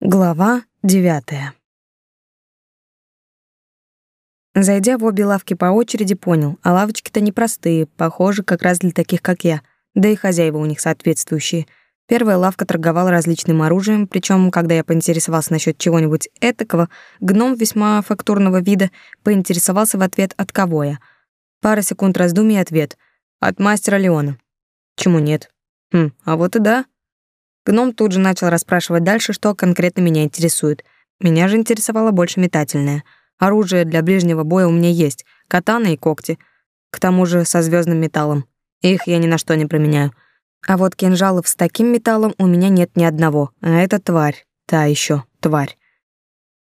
Глава девятая. Зайдя в обе лавки по очереди, понял, а лавочки-то непростые, похожи как раз для таких, как я, да и хозяева у них соответствующие. Первая лавка торговала различным оружием, причем, когда я поинтересовался насчет чего-нибудь этакого, гном весьма фактурного вида поинтересовался в ответ, от кого я. Пара секунд раздумий ответ. От мастера Леона. Чему нет? Хм, а вот и да. Гном тут же начал расспрашивать дальше, что конкретно меня интересует. Меня же интересовало больше метательное. Оружие для ближнего боя у меня есть, катана и когти. К тому же со звездным металлом. Их я ни на что не променяю. А вот кинжалов с таким металлом у меня нет ни одного. А это тварь. Та еще тварь.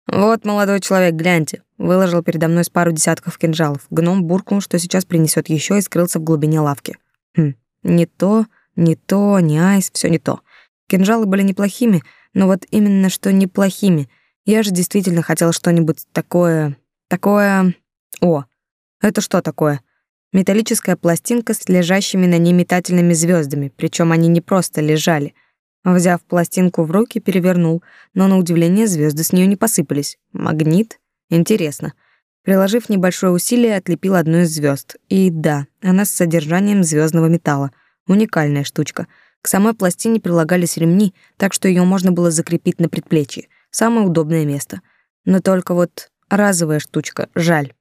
«Вот, молодой человек, гляньте», — выложил передо мной с пару десятков кинжалов. Гном буркнул, что сейчас принесет еще и скрылся в глубине лавки. Хм, не то, не то, не айс, все не то. Кинжалы были неплохими, но вот именно что неплохими. Я же действительно хотела что-нибудь такое... Такое... О, это что такое? Металлическая пластинка с лежащими на ней метательными звездами, причем они не просто лежали. Взяв пластинку в руки, перевернул, но на удивление звезды с нее не посыпались. Магнит? Интересно. Приложив небольшое усилие, отлепил одну из звезд. И да, она с содержанием звездного металла. Уникальная штучка — к самой пластине прилагались ремни, так что ее можно было закрепить на предплечье. Самое удобное место. Но только вот разовая штучка, жаль.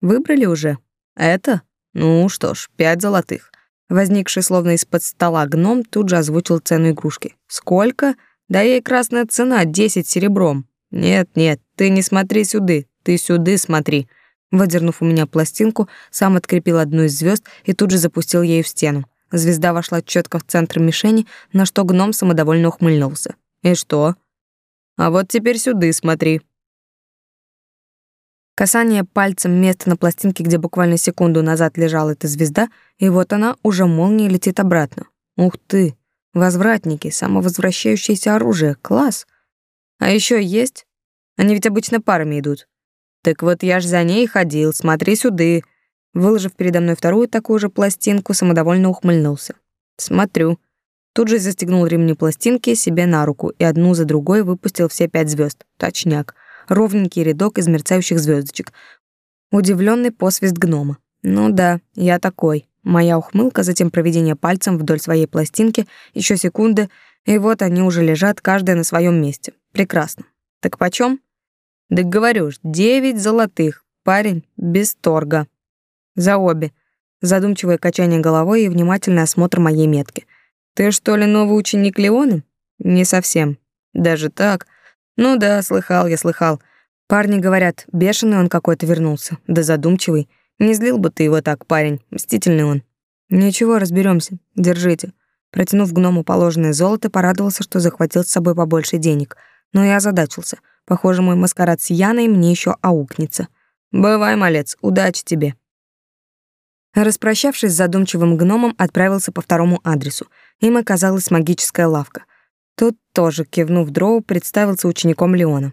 Выбрали уже? Это? Ну что ж, пять золотых. Возникший словно из-под стола гном тут же озвучил цену игрушки. Сколько? Да ей красная цена, десять серебром. Нет, нет, ты не смотри сюды, ты сюды смотри. Выдернув у меня пластинку, сам открепил одну из звезд и тут же запустил ею в стену. Звезда вошла четко в центр мишени, на что гном самодовольно ухмыльнулся. «И что?» «А вот теперь сюда смотри». Касание пальцем места на пластинке, где буквально секунду назад лежала эта звезда, и вот она уже молнией летит обратно. Ух ты! Возвратники, самовозвращающееся оружие, класс! А еще есть? Они ведь обычно парами идут. Так вот я ж за ней ходил, смотри сюда. Выложив передо мной вторую такую же пластинку, самодовольно ухмыльнулся. Смотрю. Тут же застегнул ремни пластинки себе на руку и одну за другой выпустил все пять звезд. Точняк. Ровненький рядок из мерцающих звездочек. Удивленный посвист гнома. Ну да, я такой. Моя ухмылка, затем проведение пальцем вдоль своей пластинки, еще секунды, и вот они уже лежат, каждая на своем месте. Прекрасно. Так почем? Да говорю ж, девять золотых. Парень без торга. За обе. Задумчивое качание головой и внимательный осмотр моей метки. Ты что ли новый ученик Леона? Не совсем. Даже так? Ну да, слыхал я, слыхал. Парни говорят, бешеный он какой-то вернулся, да задумчивый. Не злил бы ты его так, парень, мстительный он. Ничего, разберемся. Держите. Протянув гному положенное золото, порадовался, что захватил с собой побольше денег. Но я озадачился. Похоже, мой маскарад с Яной мне еще аукнется. Бывай, малец, удачи тебе. Распрощавшись с задумчивым гномом, отправился по второму адресу. Им оказалась магическая лавка. Тут тоже, кивнув дроу, представился учеником Леона.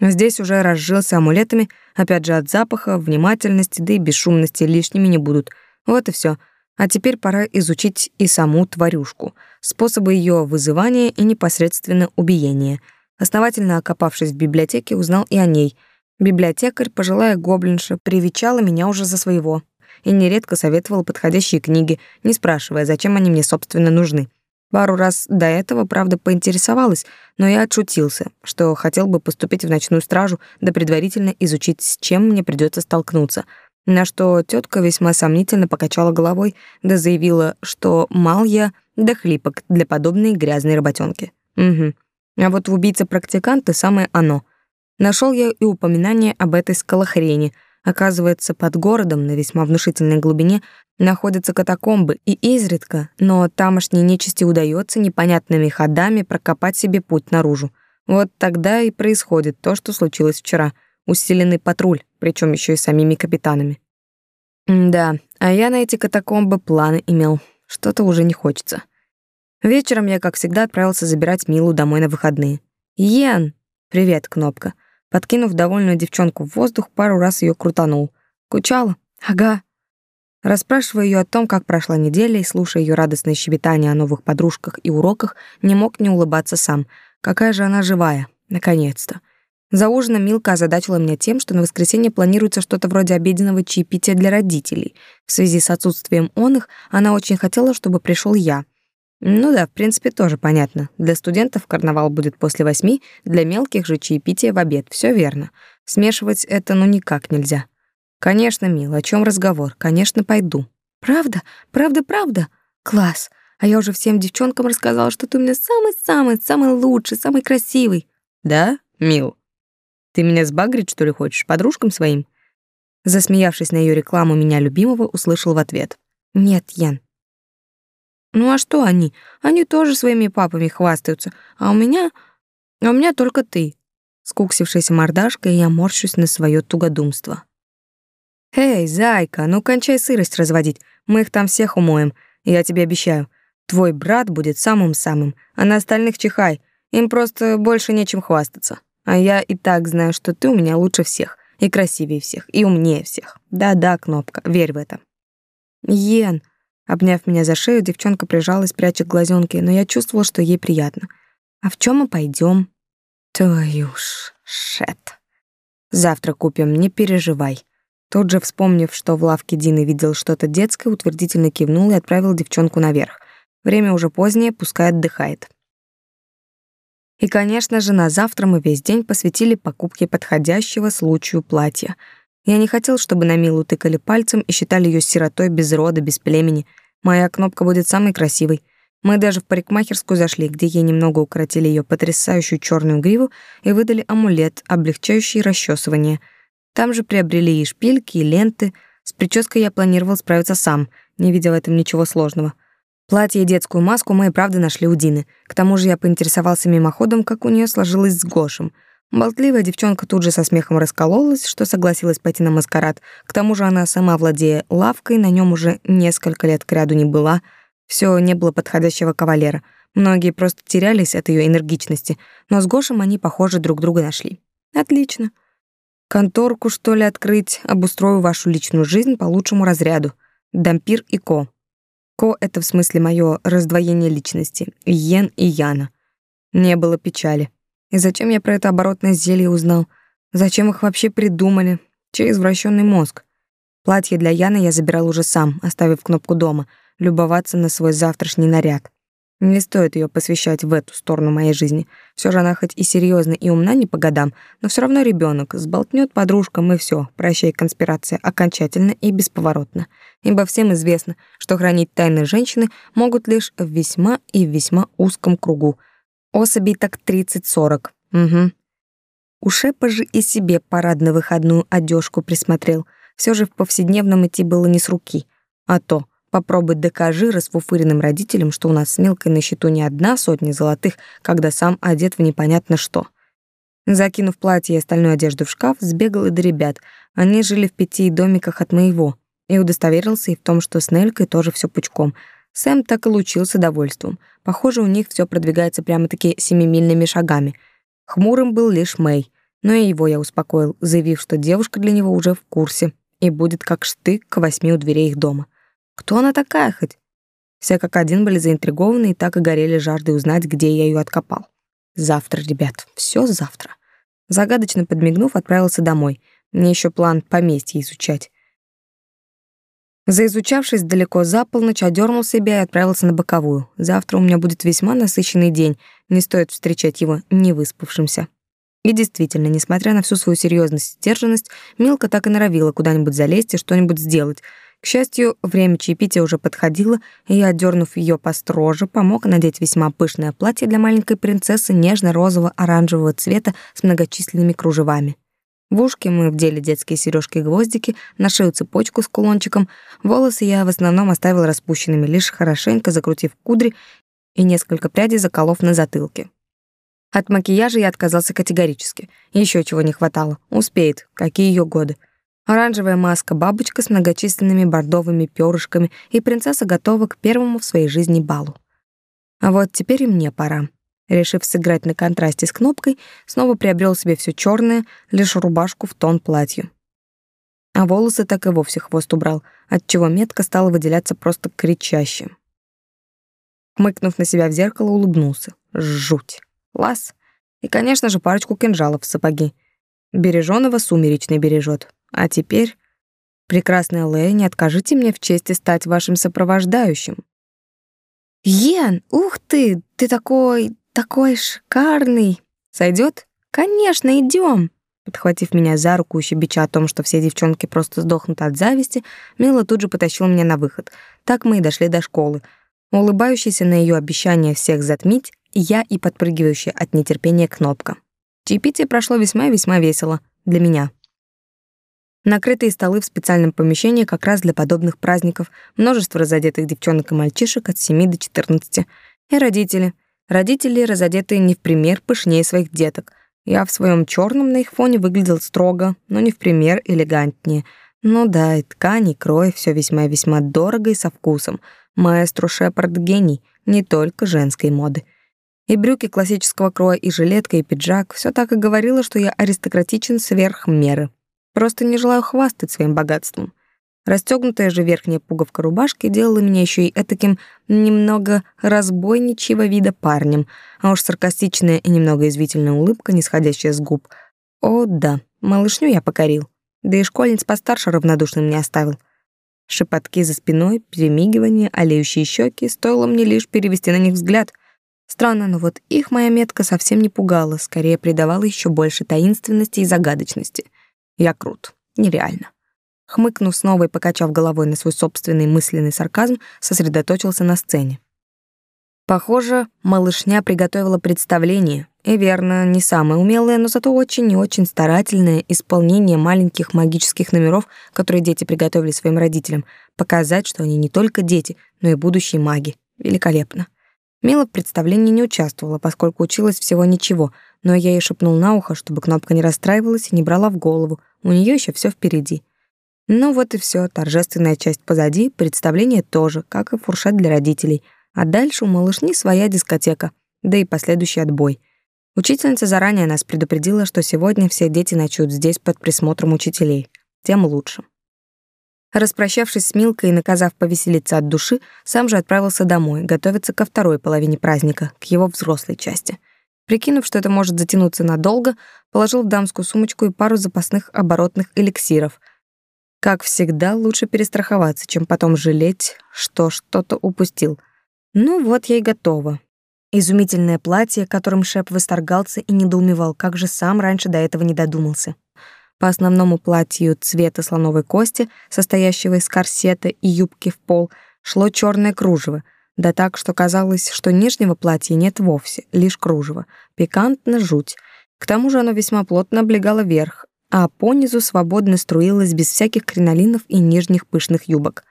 Здесь уже разжился амулетами, опять же от запаха, внимательности, да и бесшумности лишними не будут. Вот и все. А теперь пора изучить и саму тварюшку, способы ее вызывания и непосредственно убиения. Основательно окопавшись в библиотеке, узнал и о ней — Библиотекарь, пожилая гоблинша, привечала меня уже за своего и нередко советовала подходящие книги, не спрашивая, зачем они мне, собственно, нужны. Пару раз до этого, правда, поинтересовалась, но я отшутился, что хотел бы поступить в ночную стражу, да предварительно изучить, с чем мне придется столкнуться. На что тетка весьма сомнительно покачала головой, да заявила, что мал я да хлипок для подобной грязной работенки. Угу. А вот в убийце-практиканты самое оно. Нашел я и упоминание об этой скалохрени. Оказывается, под городом на весьма внушительной глубине находятся катакомбы, и изредка, но тамошней нечисти удается непонятными ходами прокопать себе путь наружу. Вот тогда и происходит то, что случилось вчера. Усиленный патруль, причем еще и самими капитанами. да, а я на эти катакомбы планы имел. Что-то уже не хочется. Вечером я, как всегда, отправился забирать Милу домой на выходные. «Йен!» «Привет, Кнопка!» Подкинув довольную девчонку в воздух, пару раз ее крутанул. Кучала? Ага. Расспрашивая ее о том, как прошла неделя, и слушая ее радостное щебетание о новых подружках и уроках, не мог не улыбаться сам. Какая же она живая, наконец-то. За ужином Милка озадачила меня тем, что на воскресенье планируется что-то вроде обеденного чаепития для родителей. В связи с отсутствием он их, она очень хотела, чтобы пришел я. Ну да, в принципе, тоже понятно. Для студентов карнавал будет после восьми, для мелких же чаепитие в обед. Все верно. Смешивать это ну никак нельзя. Конечно, Мил, о чем разговор? Конечно, пойду. Правда? Правда, правда? Класс. А я уже всем девчонкам рассказала, что ты у меня самый-самый, самый лучший, самый красивый. Да, Мил? Ты меня сбагрить, что ли, хочешь, подружкам своим?» Засмеявшись на ее рекламу меня любимого, услышал в ответ. «Нет, Ян». «Ну а что они? Они тоже своими папами хвастаются, а у меня... А у меня только ты». Скуксившаяся мордашка, и я морщусь на свое тугодумство. «Эй, зайка, ну кончай сырость разводить, мы их там всех умоем, я тебе обещаю. Твой брат будет самым-самым, а на остальных чихай, им просто больше нечем хвастаться». А я и так знаю, что ты у меня лучше всех, и красивее всех, и умнее всех. Да-да, Кнопка, верь в это. Йен, обняв меня за шею, девчонка прижалась, пряча глазенки, но я чувствовала, что ей приятно. А в чем мы пойдем? Твою ж, шет. Завтра купим, не переживай. Тут же, вспомнив, что в лавке Дины видел что-то детское, утвердительно кивнул и отправил девчонку наверх. Время уже позднее, пускай отдыхает. И, конечно же, на завтра мы весь день посвятили покупке подходящего случаю платья. Я не хотел, чтобы на Милу тыкали пальцем и считали ее сиротой без рода, без племени. Моя кнопка будет самой красивой. Мы даже в парикмахерскую зашли, где ей немного укоротили ее потрясающую черную гриву и выдали амулет, облегчающий расчесывание. Там же приобрели и шпильки, и ленты. С прической я планировал справиться сам, не видя в этом ничего сложного. Платье и детскую маску мы и правда нашли у Дины. К тому же я поинтересовался мимоходом, как у нее сложилось с Гошем. Болтливая девчонка тут же со смехом раскололась, что согласилась пойти на маскарад. К тому же она сама, владея лавкой, на нем уже несколько лет кряду не была. Все не было подходящего кавалера. Многие просто терялись от ее энергичности, но с Гошем они, похоже, друг друга нашли. Отлично. Конторку, что ли, открыть, обустрою вашу личную жизнь по лучшему разряду. Дампир и Ко. Ко — это в смысле мое раздвоение личности, Йен и Яна. Не было печали. И зачем я про это оборотное зелье узнал? Зачем их вообще придумали? Чей извращенный мозг? Платье для Яны я забирал уже сам, оставив кнопку дома, любоваться на свой завтрашний наряд. Не стоит ее посвящать в эту сторону моей жизни. Все же она хоть и серьезна и умна не по годам, но все равно ребенок, сболтнет подружкам и все. Прощай конспирация окончательно и бесповоротно. Ибо всем известно, что хранить тайны женщины могут лишь в весьма и весьма узком кругу. Особей так 30-40. Угу. У Шепа же и себе парадно-выходную одежку присмотрел. Все же в повседневном идти было не с руки. А то Попробуй докажи расфуфыренным родителям, что у нас с Милкой на счету не одна сотня золотых, когда сам одет в непонятно что. Закинув платье и остальную одежду в шкаф, сбегал и до ребят. Они жили в пяти домиках от моего. И удостоверился и в том, что с Нелькой тоже все пучком. Сэм так и лучился довольством. Похоже, у них все продвигается прямо-таки семимильными шагами. Хмурым был лишь Мэй. Но и его я успокоил, заявив, что девушка для него уже в курсе и будет как штык к восьми у дверей их дома. Кто она такая хоть? Все как один были заинтригованы и так и горели жаждой узнать, где я ее откопал. Завтра, ребят, все завтра. Загадочно подмигнув, отправился домой. Мне еще план поместья изучать. Заизучавшись далеко за полночь, одернул себя и отправился на боковую. Завтра у меня будет весьма насыщенный день, не стоит встречать его невыспавшимся. И действительно, несмотря на всю свою серьезность и сдержанность, Милка так и норовила куда-нибудь залезть и что-нибудь сделать — к счастью, время чаепития уже подходило, и я, отдернув ее построже, помог надеть весьма пышное платье для маленькой принцессы нежно-розово-оранжевого цвета с многочисленными кружевами. В ушки мы вдели детские сережки-гвоздики, на шею цепочку с кулончиком. Волосы я в основном оставил распущенными, лишь хорошенько закрутив кудри и несколько прядей заколов на затылке. От макияжа я отказался категорически. Еще чего не хватало. Успеет. Какие ее годы. Оранжевая маска-бабочка с многочисленными бордовыми перышками, и принцесса готова к первому в своей жизни балу. А вот теперь и мне пора. Решив сыграть на контрасте с кнопкой, снова приобрел себе все черное, лишь рубашку в тон платью. А волосы так и вовсе хвост убрал, отчего метка стала выделяться просто кричащим. Хмыкнув на себя в зеркало, улыбнулся. Жуть. Класс. И, конечно же, парочку кинжалов в сапоги. Бережёного сумеречный бережет. А теперь, прекрасная Лея, не откажите мне в чести стать вашим сопровождающим. Йен, ух ты, ты такой, такой шикарный. Сойдет? Конечно, идем. Подхватив меня за руку и щебеча о том, что все девчонки просто сдохнут от зависти, Мила тут же потащила меня на выход. Так мы и дошли до школы. Улыбающийся на ее обещание всех затмить, я и подпрыгивающая от нетерпения кнопка. Чаепитие прошло весьма-весьма весело. Для меня. Накрытые столы в специальном помещении как раз для подобных праздников, множество разодетых девчонок и мальчишек от 7 до 14. И родители. Родители разодетые не в пример пышнее своих деток. Я в своем черном на их фоне выглядел строго, но не в пример элегантнее. Ну да, и ткань, и крой, все весьма-весьма дорого и со вкусом. Маэстро Шепард гений, не только женской моды. И брюки классического кроя, и жилетка, и пиджак — все так и говорило, что я аристократичен сверх меры. Просто не желаю хвастать своим богатством. Расстёгнутая же верхняя пуговка рубашки делала меня еще и этаким немного разбойничьего вида парнем, а уж саркастичная и немного извительная улыбка, нисходящая с губ. О, да, малышню я покорил. Да и школьниц постарше равнодушным не оставил. Шепотки за спиной, перемигивания, олеющие щеки, стоило мне лишь перевести на них взгляд — Странно, но вот их моя метка совсем не пугала, скорее придавала еще больше таинственности и загадочности. Я крут. Нереально. Хмыкнув снова и покачав головой на свой собственный мысленный сарказм, сосредоточился на сцене. Похоже, малышня приготовила представление. И верно, не самое умелое, но зато очень и очень старательное исполнение маленьких магических номеров, которые дети приготовили своим родителям, показать, что они не только дети, но и будущие маги. Великолепно. Мила в представлении не участвовала, поскольку училась всего ничего, но я ей шепнул на ухо, чтобы кнопка не расстраивалась и не брала в голову, у нее еще все впереди. Ну вот и все, торжественная часть позади, представление тоже, как и фуршет для родителей. А дальше у малышни своя дискотека, да и последующий отбой. Учительница заранее нас предупредила, что сегодня все дети ночуют здесь под присмотром учителей. Тем лучше. Распрощавшись с Милкой и наказав повеселиться от души, сам же отправился домой, готовиться ко второй половине праздника, к его взрослой части. Прикинув, что это может затянуться надолго, положил в дамскую сумочку и пару запасных оборотных эликсиров. Как всегда, лучше перестраховаться, чем потом жалеть, что что-то упустил. Ну вот я и готова. Изумительное платье, которым Шеп восторгался и недоумевал, как же сам раньше до этого не додумался. По основному платью цвета слоновой кости, состоящего из корсета и юбки в пол, шло черное кружево, да так, что казалось, что нижнего платья нет вовсе, лишь кружево. Пикантно жуть. К тому же оно весьма плотно облегало верх, а по низу свободно струилось без всяких кринолинов и нижних пышных юбок.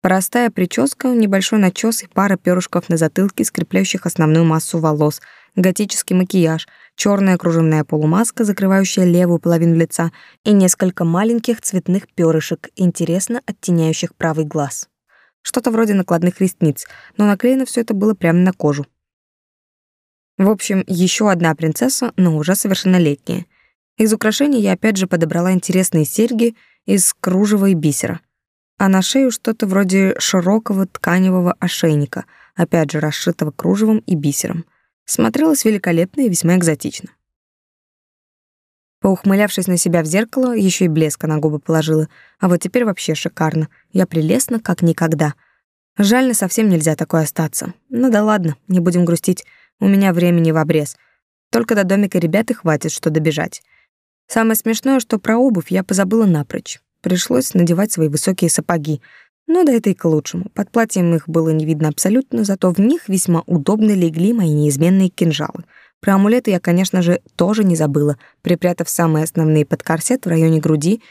Простая прическа, небольшой начес и пара перышков на затылке, скрепляющих основную массу волос, готический макияж — черная кружевная полумаска, закрывающая левую половину лица, и несколько маленьких цветных перышек, интересно оттеняющих правый глаз. Что-то вроде накладных ресниц, но наклеено все это было прямо на кожу. В общем, еще одна принцесса, но уже совершеннолетняя. Из украшений я опять же подобрала интересные серьги из кружева и бисера. А на шею что-то вроде широкого тканевого ошейника, опять же расшитого кружевом и бисером смотрелась великолепно и весьма экзотично. Поухмылявшись на себя в зеркало, еще и блеска на губы положила. А вот теперь вообще шикарно. Я прелестна, как никогда. Жаль, совсем нельзя такой остаться. Ну да ладно, не будем грустить. У меня времени в обрез. Только до домика ребят и хватит, что добежать. Самое смешное, что про обувь я позабыла напрочь. Пришлось надевать свои высокие сапоги. Но да это и к лучшему. Под платьем их было не видно абсолютно, зато в них весьма удобно легли мои неизменные кинжалы. Про амулеты я, конечно же, тоже не забыла, припрятав самые основные под корсет в районе груди.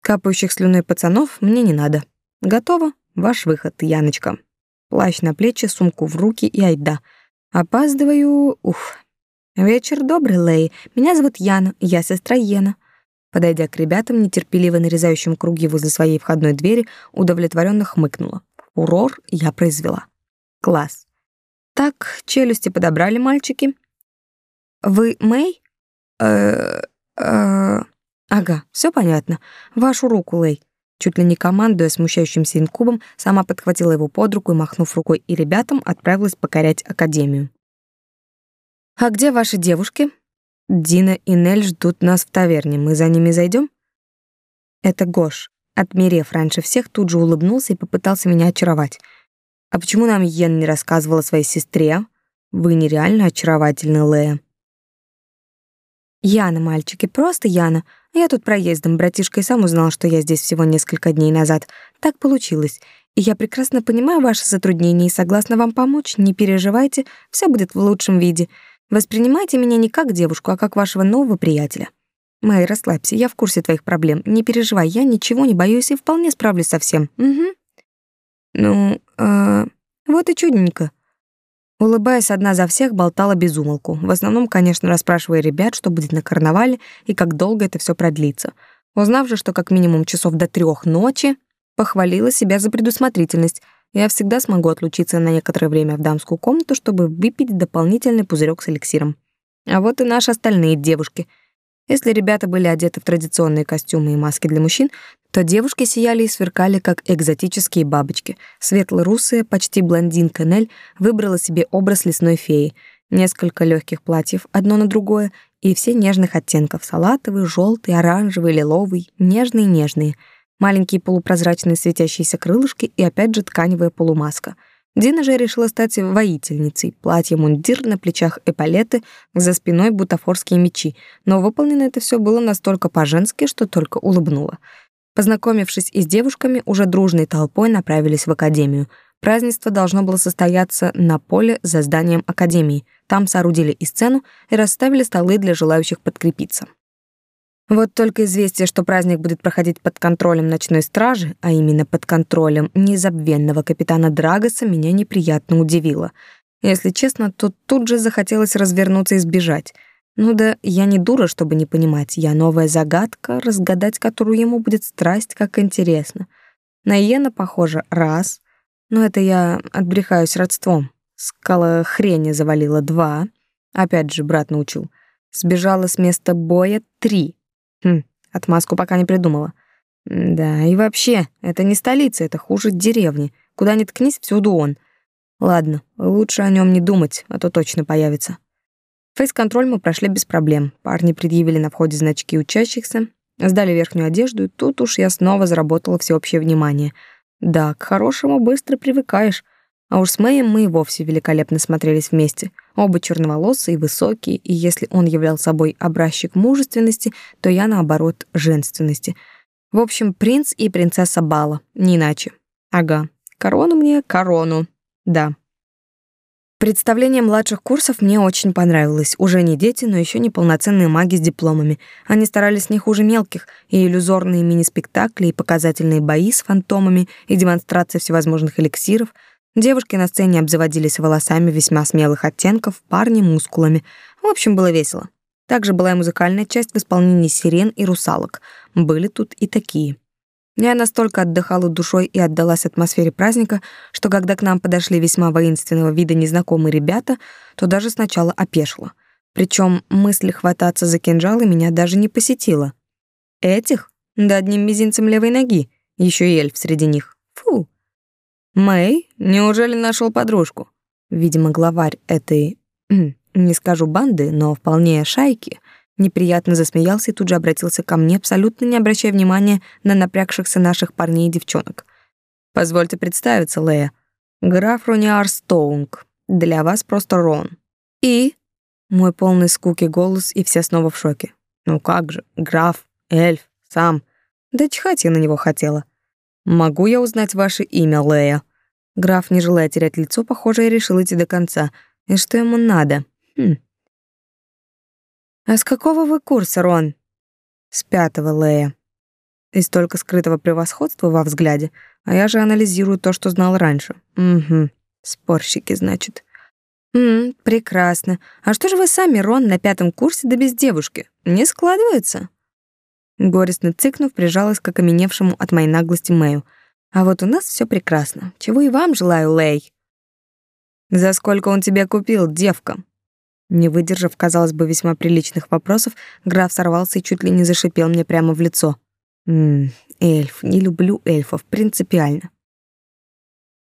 Капающих слюной пацанов мне не надо. Готово? Ваш выход, Яночка. Плащ на плечи, сумку в руки и айда. Опаздываю... Уф. Вечер добрый, Лей. Меня зовут Яна, я сестра Йена. Подойдя к ребятам, нетерпеливо нарезающим круги возле своей входной двери, удовлетворенно хмыкнула. Урор я произвела. Класс. Так, челюсти подобрали мальчики. Вы Мэй? Э, э, ага, все понятно. Вашу руку, Лэй. Чуть ли не командуя смущающимся инкубом, сама подхватила его под руку и, махнув рукой и ребятам, отправилась покорять академию. «А где ваши девушки?» «Дина и Нель ждут нас в таверне. Мы за ними зайдем? Это Гош. Отмерев раньше всех, тут же улыбнулся и попытался меня очаровать. «А почему нам Йен не рассказывала своей сестре? Вы нереально очаровательны, Лея». «Яна, мальчики, просто Яна. Я тут проездом, братишка и сам узнал, что я здесь всего несколько дней назад. Так получилось. И я прекрасно понимаю ваши затруднения и согласна вам помочь. Не переживайте, все будет в лучшем виде. Воспринимайте меня не как девушку, а как вашего нового приятеля». Мэй, расслабься, я в курсе твоих проблем. Не переживай, я ничего не боюсь и вполне справлюсь со всем. Угу. Ну, э, вот и чудненько. Улыбаясь одна за всех, болтала без умолку. В основном, конечно, расспрашивая ребят, что будет на карнавале и как долго это все продлится. Узнав же, что как минимум часов до трех ночи, похвалила себя за предусмотрительность. Я всегда смогу отлучиться на некоторое время в дамскую комнату, чтобы выпить дополнительный пузырек с эликсиром. А вот и наши остальные девушки — если ребята были одеты в традиционные костюмы и маски для мужчин, то девушки сияли и сверкали, как экзотические бабочки. Светло-русая, почти блондинка Нель выбрала себе образ лесной феи. Несколько легких платьев, одно на другое, и все нежных оттенков — салатовый, желтый, оранжевый, лиловый, нежные-нежные. Маленькие полупрозрачные светящиеся крылышки и опять же тканевая полумаска — Дина же решила стать воительницей. Платье-мундир, на плечах эполеты, за спиной бутафорские мечи. Но выполнено это все было настолько по-женски, что только улыбнула. Познакомившись и с девушками, уже дружной толпой направились в академию. Празднество должно было состояться на поле за зданием академии. Там соорудили и сцену, и расставили столы для желающих подкрепиться. Вот только известие, что праздник будет проходить под контролем ночной стражи, а именно под контролем незабвенного капитана Драгоса, меня неприятно удивило. Если честно, то тут же захотелось развернуться и сбежать. Ну да, я не дура, чтобы не понимать. Я новая загадка, разгадать которую ему будет страсть, как интересно. На Йена, похоже, раз. Но это я отбрехаюсь родством. Скала хрени завалила два. Опять же, брат научил. Сбежала с места боя три. Хм, отмазку пока не придумала. Да, и вообще, это не столица, это хуже деревни. Куда ни ткнись, всюду он. Ладно, лучше о нем не думать, а то точно появится. Фейс-контроль мы прошли без проблем. Парни предъявили на входе значки учащихся, сдали верхнюю одежду, и тут уж я снова заработала всеобщее внимание. Да, к хорошему быстро привыкаешь. А уж с Мэем мы и вовсе великолепно смотрелись вместе. Оба черноволосые высокие, и если он являл собой образчик мужественности, то я, наоборот, женственности. В общем, принц и принцесса Бала, не иначе. Ага, корону мне, корону. Да. Представление младших курсов мне очень понравилось. Уже не дети, но еще не полноценные маги с дипломами. Они старались не хуже мелких, и иллюзорные мини-спектакли, и показательные бои с фантомами, и демонстрация всевозможных эликсиров — Девушки на сцене обзаводились волосами весьма смелых оттенков, парни — мускулами. В общем, было весело. Также была и музыкальная часть в исполнении сирен и русалок. Были тут и такие. Я настолько отдыхала душой и отдалась атмосфере праздника, что когда к нам подошли весьма воинственного вида незнакомые ребята, то даже сначала опешила. Причем мысль хвататься за кинжалы меня даже не посетила. Этих? Да одним мизинцем левой ноги. Еще и эльф среди них. Мэй, неужели нашел подружку? Видимо, главарь этой, не скажу банды, но вполне шайки, неприятно засмеялся и тут же обратился ко мне, абсолютно не обращая внимания на напрягшихся наших парней и девчонок. Позвольте представиться, Лея. Граф Руниар Стоунг. Для вас просто Рон. И мой полный скуки голос, и все снова в шоке. Ну как же, граф, эльф, сам. Да чихать я на него хотела. «Могу я узнать ваше имя, Лея?» Граф, не желая терять лицо, похоже, и решил идти до конца. И что ему надо? Хм. «А с какого вы курса, Рон?» «С пятого, Лея». И столько скрытого превосходства во взгляде, а я же анализирую то, что знал раньше. Угу, спорщики, значит. «М, прекрасно. А что же вы сами, Рон, на пятом курсе да без девушки? Не складывается?» Горестно цыкнув, прижалась к окаменевшему от моей наглости Мэю. «А вот у нас все прекрасно. Чего и вам желаю, Лей». «За сколько он тебя купил, девка?» Не выдержав, казалось бы, весьма приличных вопросов, граф сорвался и чуть ли не зашипел мне прямо в лицо. «Ммм, эльф, не люблю эльфов, принципиально».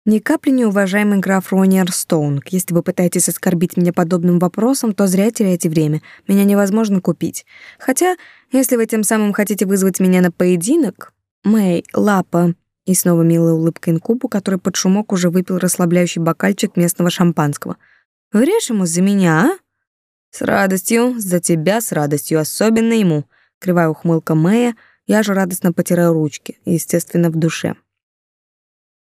Ни капли не уважаемый граф Роньер Стоун. Если вы пытаетесь оскорбить меня подобным вопросом, то зря теряете время. Меня невозможно купить. Хотя, если вы тем самым хотите вызвать меня на поединок... Мэй, лапа... И снова милая улыбка инкубу, который под шумок уже выпил расслабляющий бокальчик местного шампанского. «Врежь ему за меня, а?» «С радостью, за тебя с радостью, особенно ему». Кривая ухмылка Мэя, я же радостно потираю ручки, естественно, в душе.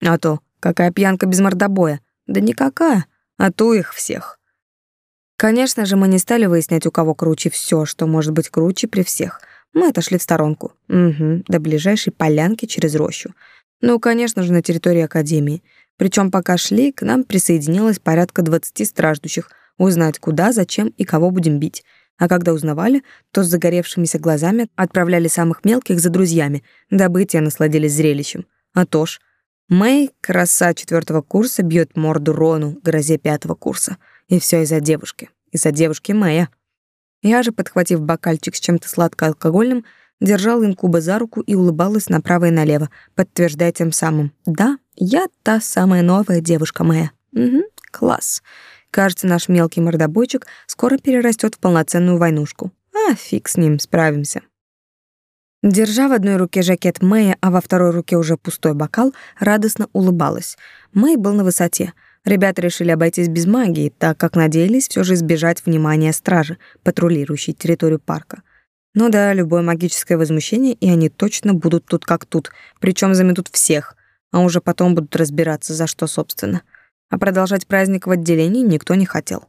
А то, какая пьянка без мордобоя? Да никакая, а то их всех. Конечно же, мы не стали выяснять, у кого круче все, что может быть круче при всех. Мы отошли в сторонку. Угу, до ближайшей полянки через рощу. Ну, конечно же, на территории Академии. Причем пока шли, к нам присоединилось порядка 20 страждущих, узнать, куда, зачем и кого будем бить. А когда узнавали, то с загоревшимися глазами отправляли самых мелких за друзьями, дабы те насладились зрелищем. А то ж, Мэй, краса четвертого курса, бьет морду Рону, грозе пятого курса. И все из-за девушки. Из-за девушки Мэя. Я же, подхватив бокальчик с чем-то сладко-алкогольным, держал инкуба за руку и улыбалась направо и налево, подтверждая тем самым «Да, я та самая новая девушка моя». Угу, класс. Кажется, наш мелкий мордобойчик скоро перерастет в полноценную войнушку. А, фиг с ним, справимся. Держа в одной руке жакет Мэя, а во второй руке уже пустой бокал, радостно улыбалась. Мэй был на высоте. Ребята решили обойтись без магии, так как надеялись все же избежать внимания стражи, патрулирующей территорию парка. Ну да, любое магическое возмущение, и они точно будут тут как тут, причем заметут всех, а уже потом будут разбираться, за что, собственно. А продолжать праздник в отделении никто не хотел.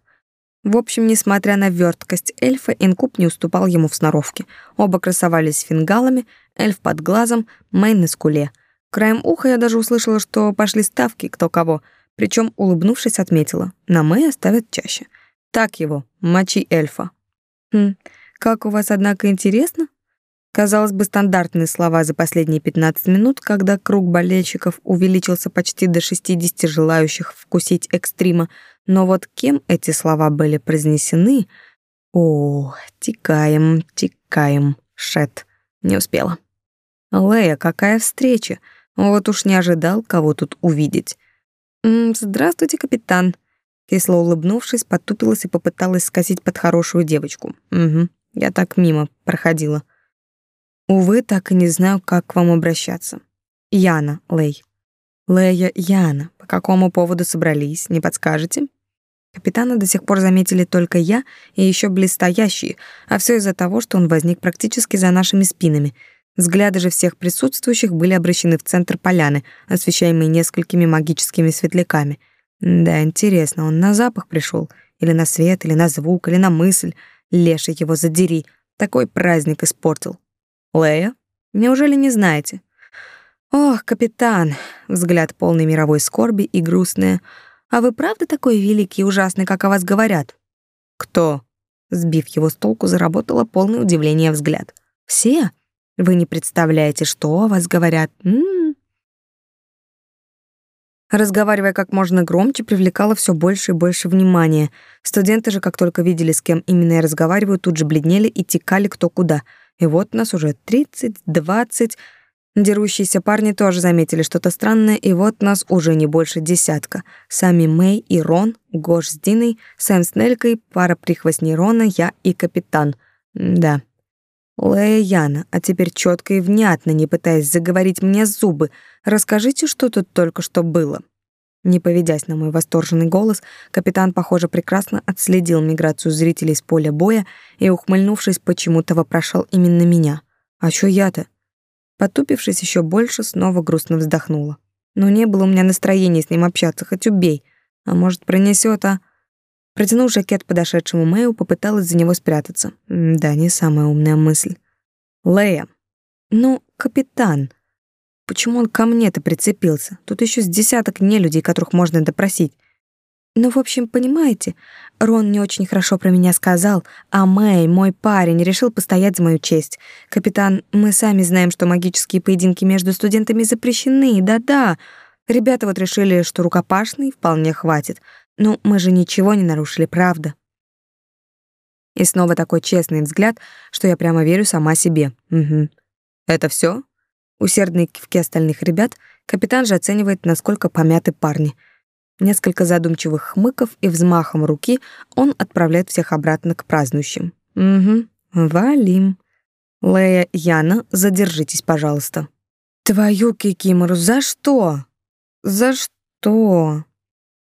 В общем, несмотря на верткость эльфа, инкуб не уступал ему в сноровке. Оба красовались фингалами, эльф под глазом, Мэй на скуле. Краем уха я даже услышала, что пошли ставки кто кого, причем, улыбнувшись, отметила, на Мэй ставят чаще. Так его, мочи эльфа. Хм, как у вас, однако, интересно? Казалось бы, стандартные слова за последние 15 минут, когда круг болельщиков увеличился почти до 60 желающих вкусить экстрима, но вот кем эти слова были произнесены? О, тикаем, тикаем, шет. Не успела. Лея, какая встреча! Вот уж не ожидал кого тут увидеть. «Здравствуйте, капитан». Кисло улыбнувшись, потупилась и попыталась скосить под хорошую девочку. «Угу, я так мимо проходила». Увы, так и не знаю, как к вам обращаться. Яна, Лей. Лея, Яна, по какому поводу собрались, не подскажете? Капитана до сих пор заметили только я и еще близстоящие, а все из-за того, что он возник практически за нашими спинами. Взгляды же всех присутствующих были обращены в центр поляны, освещаемые несколькими магическими светляками. Да, интересно, он на запах пришел, или на свет, или на звук, или на мысль. Леший его задери, такой праздник испортил. Лея, неужели не знаете? Ох, капитан, взгляд полный мировой скорби и грустная. А вы правда такой великий и ужасный, как о вас говорят? Кто? Сбив его с толку, заработало полное удивление взгляд. Все? Вы не представляете, что о вас говорят. М -м -м. Разговаривая как можно громче, привлекала все больше и больше внимания. Студенты же, как только видели, с кем именно я разговариваю, тут же бледнели и текали кто куда — и вот нас уже тридцать, двадцать. Дерущиеся парни тоже заметили что-то странное, и вот нас уже не больше десятка. Сами Мэй и Рон, Гош с Диной, Сэм с Нелькой, пара прихвостней Рона, я и капитан. Да. Лея Яна, а теперь четко и внятно, не пытаясь заговорить мне зубы, расскажите, что тут только что было. Не поведясь на мой восторженный голос, капитан, похоже, прекрасно отследил миграцию зрителей с поля боя и, ухмыльнувшись, почему-то вопрошал именно меня. А чё я-то? Потупившись еще больше, снова грустно вздохнула. Но не было у меня настроения с ним общаться, хоть убей. А может, пронесет, а... Протянув жакет подошедшему Мэю, попыталась за него спрятаться. Да, не самая умная мысль. Лея. Ну, капитан, Почему он ко мне-то прицепился? Тут еще с десяток нелюдей, которых можно допросить. Ну, в общем, понимаете, Рон не очень хорошо про меня сказал, а Мэй, мой парень, решил постоять за мою честь. Капитан, мы сами знаем, что магические поединки между студентами запрещены, да-да. Ребята вот решили, что рукопашный вполне хватит. Ну, мы же ничего не нарушили, правда? И снова такой честный взгляд, что я прямо верю сама себе. Угу. Это все? Усердные кивки остальных ребят, Капитан же оценивает, насколько помяты парни. Несколько задумчивых хмыков и взмахом руки он отправляет всех обратно к празднующим. Угу, валим. Лея, Яна, задержитесь, пожалуйста. Твою кикимору, за что? За что?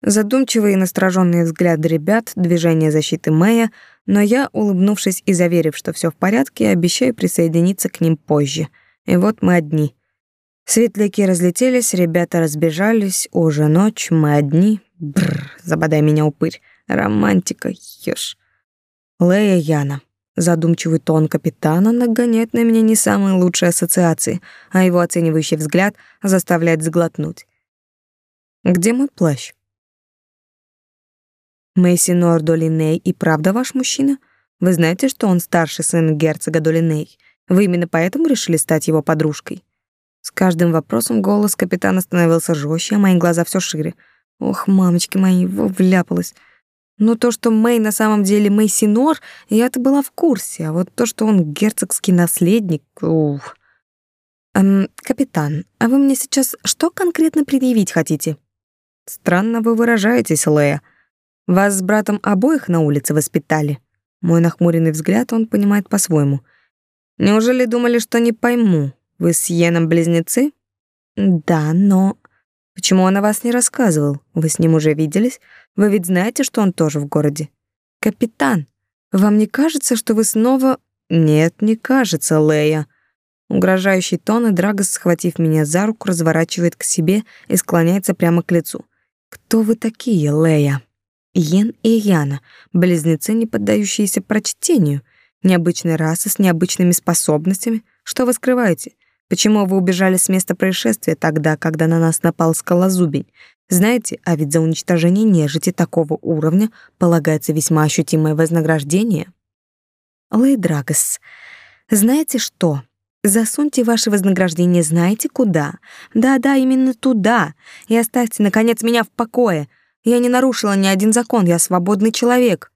Задумчивые и настороженные взгляды ребят, движение защиты Мэя, но я, улыбнувшись и заверив, что все в порядке, обещаю присоединиться к ним позже. И вот мы одни. Светляки разлетелись, ребята разбежались, уже ночь, мы одни. Бррр, забодай меня упырь. Романтика, ешь. Лея Яна. Задумчивый тон капитана нагоняет на меня не самые лучшие ассоциации, а его оценивающий взгляд заставляет сглотнуть. Где мой плащ? Мейсинор Долиней и правда ваш мужчина? Вы знаете, что он старший сын герцога Долиней? Вы именно поэтому решили стать его подружкой? С каждым вопросом голос капитана становился жестче, а мои глаза все шире. Ох, мамочки мои, вляпалась. Но то, что Мэй на самом деле Мэй Синор, я-то была в курсе, а вот то, что он герцогский наследник, ух. Эм, капитан, а вы мне сейчас что конкретно предъявить хотите? Странно вы выражаетесь, Лея. Вас с братом обоих на улице воспитали. Мой нахмуренный взгляд он понимает по-своему. Неужели думали, что не пойму? Вы с Йеном близнецы? Да, но почему он о вас не рассказывал? Вы с ним уже виделись? Вы ведь знаете, что он тоже в городе? Капитан, вам не кажется, что вы снова Нет, не кажется, Лея. Угрожающий тон и Драгос, схватив меня за руку, разворачивает к себе и склоняется прямо к лицу. Кто вы такие, Лея? Йен и Яна, близнецы, не поддающиеся прочтению, необычной расы с необычными способностями. Что вы скрываете? Почему вы убежали с места происшествия тогда, когда на нас напал скалозубень? Знаете, а ведь за уничтожение нежити такого уровня полагается весьма ощутимое вознаграждение. Лейдрагос, знаете что? Засуньте ваше вознаграждение знаете куда? Да-да, именно туда. И оставьте, наконец, меня в покое. Я не нарушила ни один закон, я свободный человек.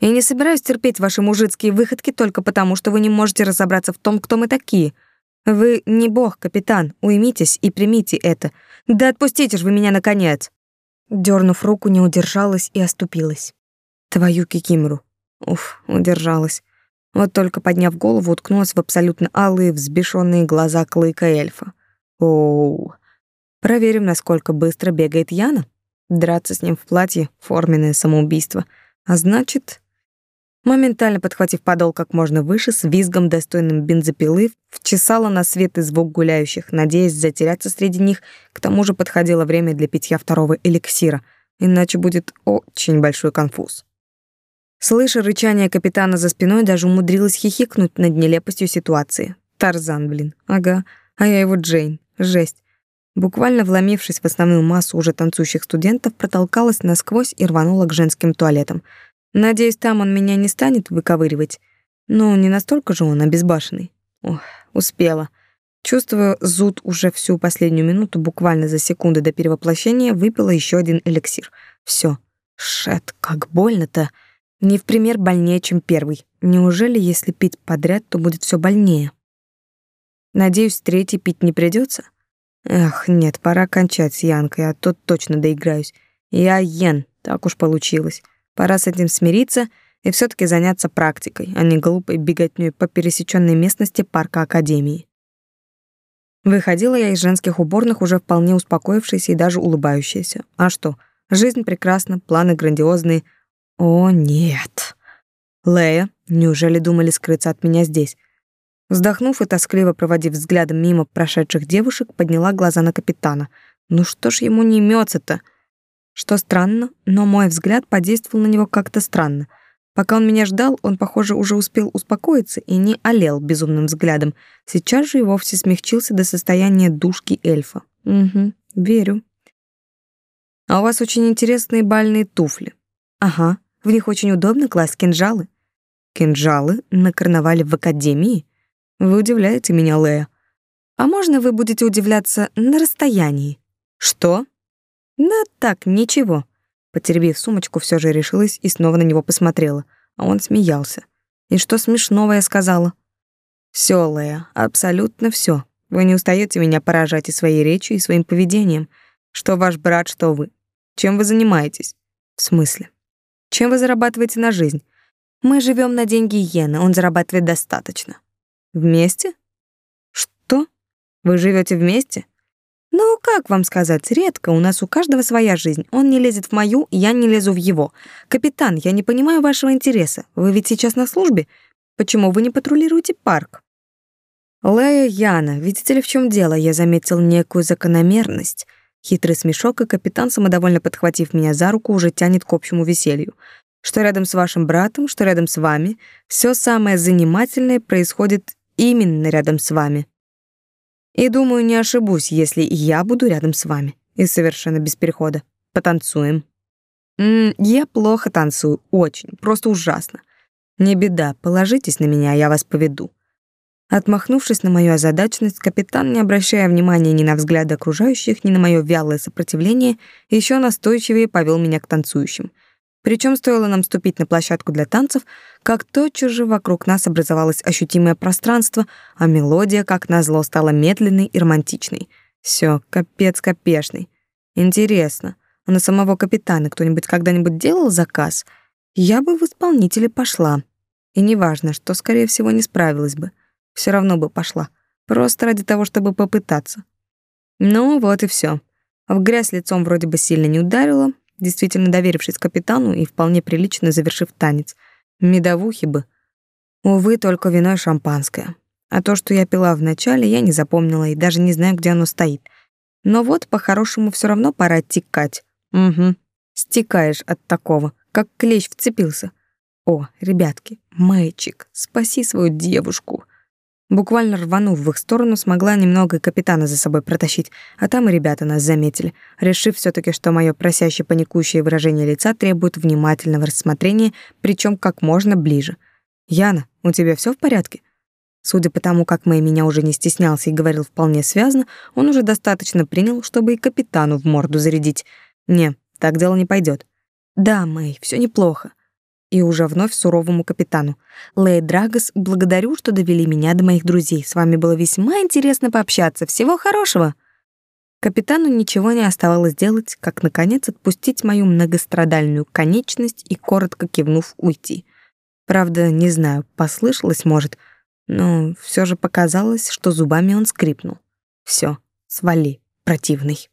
Я не собираюсь терпеть ваши мужицкие выходки только потому, что вы не можете разобраться в том, кто мы такие — вы не бог, капитан, уймитесь и примите это. Да отпустите же вы меня наконец. Дернув руку, не удержалась и оступилась. Твою кикимру. Уф, удержалась. Вот только подняв голову, уткнулась в абсолютно алые, взбешенные глаза клыка эльфа. Оу. Проверим, насколько быстро бегает Яна. Драться с ним в платье — форменное самоубийство. А значит, Моментально подхватив подол как можно выше, с визгом, достойным бензопилы, вчесала на свет и звук гуляющих, надеясь затеряться среди них. К тому же подходило время для питья второго эликсира, иначе будет очень большой конфуз. Слыша рычание капитана за спиной, даже умудрилась хихикнуть над нелепостью ситуации. Тарзан, блин. Ага. А я его Джейн. Жесть. Буквально вломившись в основную массу уже танцующих студентов, протолкалась насквозь и рванула к женским туалетам — Надеюсь, там он меня не станет выковыривать. Но не настолько же он обезбашенный. Ох, успела. Чувствую зуд уже всю последнюю минуту, буквально за секунды до перевоплощения, выпила еще один эликсир. Все. Шет, как больно-то. Не в пример больнее, чем первый. Неужели, если пить подряд, то будет все больнее? Надеюсь, третий пить не придется. Эх, нет, пора кончать с Янкой, а то точно доиграюсь. Я Йен, так уж получилось. Пора с этим смириться и все таки заняться практикой, а не глупой беготнёй по пересеченной местности парка Академии. Выходила я из женских уборных уже вполне успокоившаяся и даже улыбающаяся. А что? Жизнь прекрасна, планы грандиозные. О, нет. Лея, неужели думали скрыться от меня здесь? Вздохнув и тоскливо проводив взглядом мимо прошедших девушек, подняла глаза на капитана. Ну что ж ему не имется-то? Что странно, но мой взгляд подействовал на него как-то странно. Пока он меня ждал, он, похоже, уже успел успокоиться и не олел безумным взглядом. Сейчас же и вовсе смягчился до состояния душки эльфа. Угу, верю. А у вас очень интересные бальные туфли. Ага, в них очень удобно класть кинжалы. Кинжалы на карнавале в академии? Вы удивляете меня, Лея. А можно вы будете удивляться на расстоянии? Что? Да так, ничего. Потеребив сумочку, все же решилась и снова на него посмотрела, а он смеялся. И что смешного я сказала? Всё, Лея, абсолютно всё. Вы не устаете меня поражать и своей речью, и своим поведением. Что ваш брат, что вы. Чем вы занимаетесь? В смысле? Чем вы зарабатываете на жизнь? Мы живем на деньги Йена, он зарабатывает достаточно. Вместе? Что? Вы живете вместе? Ну, как вам сказать, редко, у нас у каждого своя жизнь. Он не лезет в мою, я не лезу в его. Капитан, я не понимаю вашего интереса. Вы ведь сейчас на службе? Почему вы не патрулируете парк? Лея Яна, видите ли, в чем дело? Я заметил некую закономерность. Хитрый смешок, и капитан, самодовольно подхватив меня за руку, уже тянет к общему веселью. Что рядом с вашим братом, что рядом с вами, все самое занимательное происходит именно рядом с вами. И думаю, не ошибусь, если я буду рядом с вами. И совершенно без перехода. Потанцуем. -м, я плохо танцую, очень, просто ужасно. Не беда, положитесь на меня, я вас поведу. Отмахнувшись на мою озадаченность, капитан, не обращая внимания ни на взгляды окружающих, ни на мое вялое сопротивление, еще настойчивее повел меня к танцующим. Причем стоило нам ступить на площадку для танцев, как тотчас же вокруг нас образовалось ощутимое пространство, а мелодия, как назло, стала медленной и романтичной. Все, капец капешный. Интересно, а на самого капитана кто-нибудь когда-нибудь делал заказ? Я бы в исполнители пошла. И неважно, что, скорее всего, не справилась бы все равно бы пошла. Просто ради того, чтобы попытаться. Ну вот и все. В грязь лицом вроде бы сильно не ударила, действительно доверившись капитану и вполне прилично завершив танец. Медовухи бы. Увы, только вино и шампанское. А то, что я пила вначале, я не запомнила и даже не знаю, где оно стоит. Но вот по-хорошему все равно пора текать. Угу. Стекаешь от такого, как клещ вцепился. О, ребятки, мальчик, спаси свою девушку. Буквально рванув в их сторону, смогла немного капитана за собой протащить, а там и ребята нас заметили, решив все таки что мое просящее паникующее выражение лица требует внимательного рассмотрения, причем как можно ближе. «Яна, у тебя все в порядке?» Судя по тому, как Мэй меня уже не стеснялся и говорил вполне связно, он уже достаточно принял, чтобы и капитану в морду зарядить. «Не, так дело не пойдет. «Да, Мэй, все неплохо и уже вновь суровому капитану. «Лэй Драгос, благодарю, что довели меня до моих друзей. С вами было весьма интересно пообщаться. Всего хорошего!» Капитану ничего не оставалось делать, как, наконец, отпустить мою многострадальную конечность и, коротко кивнув, уйти. Правда, не знаю, послышалось, может, но все же показалось, что зубами он скрипнул. Все, свали, противный.